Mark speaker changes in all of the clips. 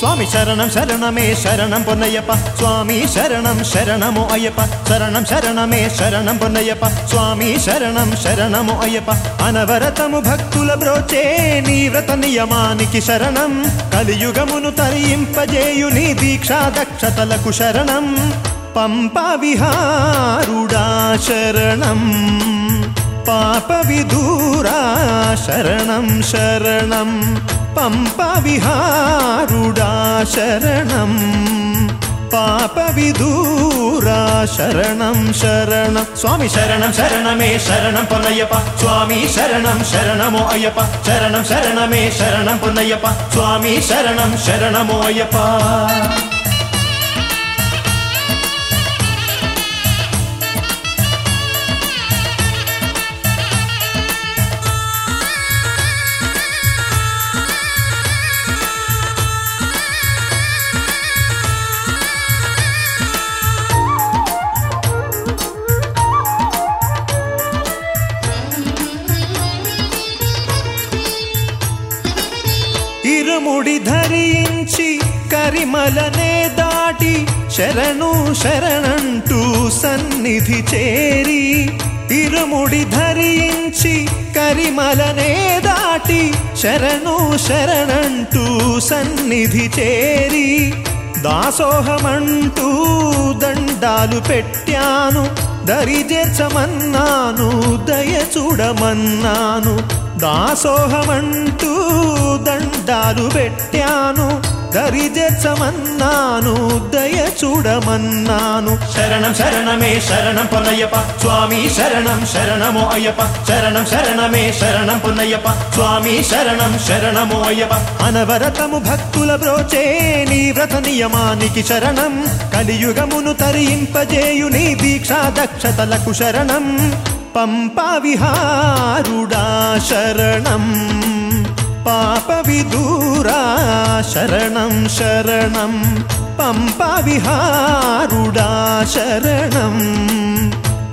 Speaker 1: స్వామి శరణం శరణమే శరణం పొన్నయ్యప్ప. స్వామి శరణం శరణము అయ్యప్ప. శరణం శరణమే శరణం పొన్నయ్యప్ప. స్వామి శరణం శరణము అయ్యప్ప. అనవరతము భక్తుల బ్రోచే నీ వ్రత నియమానికి శరణం. కలియుగమును తరింపజేయు నీ దీక్షా దక్షతలకు శరణం. పంప విహారుడా శరణం. పాప విదూరా శరణం శరణం పంప విహారుడా శరణం పాప విదూరా శరణం శరణం స్వామి శరణం శరణమే శరణం పొన్నయ్యప్ప స్వామి శరణం శరణమో అయ్యప్ప శరణం శరణమే శరణం పొన్నయ్యప్ప స్వామి ముడి ధరించి కరిమలనే దాటి శరణు శరణంటూ సన్నిధి చేరి తిరుముడి ధరించి కరిమలనే దాటి శరణు శరణంటూ సన్నిధి చేరి దాసోహమంటూ దండాలు పెట్టాను దరిజేర్చమన్నాను దయ చూడమన్నాను దాసోహమంటూ దండాలు పెట్టాను దరిజేర్చమన్నాను దయ చూడమన్నాను శరణం శరణమే శరణం పొన్నయ్యప్ప స్వామి శరణం శరణమో అయ్యప్ప. శరణం శరణమే శరణం పొన్నయ్యప్ప స్వామి శరణం శరణమో అయ్యప్ప. అనవరతము భక్తుల బ్రోచే నీ వ్రత నియమానికి శరణం. కలియుగమును తరింపజేయు నీ దీక్షా దక్షతలకు శరణం పంపా విహారుడా శరణం పాప విదూరా శరణం శరణం పంప విహారుడా శరణం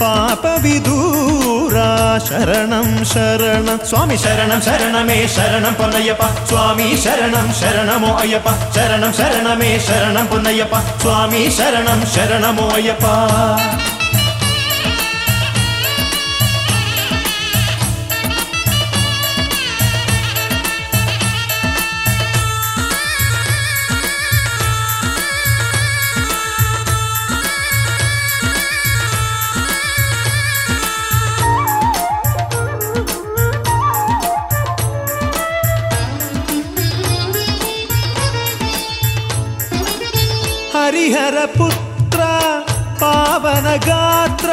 Speaker 1: పాప విదూరా శరణం శరణం స్వామి శరణం శరణమే శరణం పొన్నయ్యప్ప స్వామి శరణం శరణమో అయ్యప్ప శరణం శరణమే శరణం హరిహరపుత్ర స్వామి గాత్ర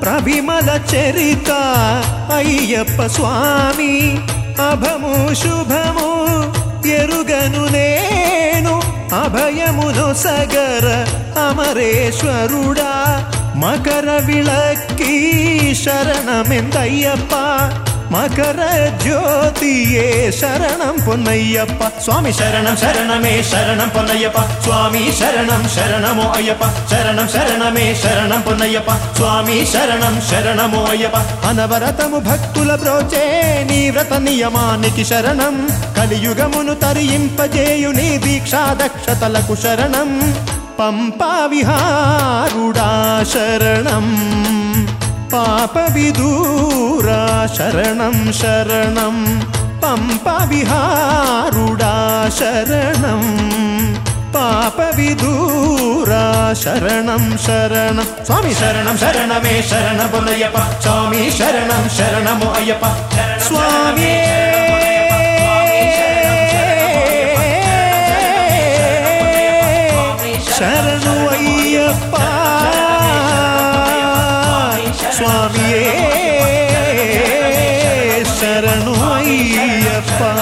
Speaker 1: ప్రవిమల చరిత అయ్యప్ప స్వామి అభము శుభము ఎరుగను నేను అభయమును సగర అమరేశ్వరుడా మకర విళక్కి శరణమెందయ్యప్ప మకర జ్యోతియే శరణం పొన్నయ్యప్ప. స్వామి శరణం శరణమే శరణం పొన్నయ్యప్ప. స్వామి శరణం శరణమో అయ్యప్ప. శరణం శరణమే శరణం పొన్నయ్యప్ప. స్వామి శరణం శరణమో అయ్యప్ప. అనవరతము భక్తుల బ్రోచే నీ వ్రత నియమానికి శరణం. కలియుగమును తరింపజేయు నీ దీక్షా దక్షతలకు శరణం. పంపా విహారుడా శరణం. పాప విదూరా శరణం శరణం పంప విహారుడా శరణం పాప విదూరా శరణం శరణం స్వామి శరణం శరణమే శరణం పొన్నయ్యప్ప స్వామి శరణం శరణము சரணு ஐயப்பா.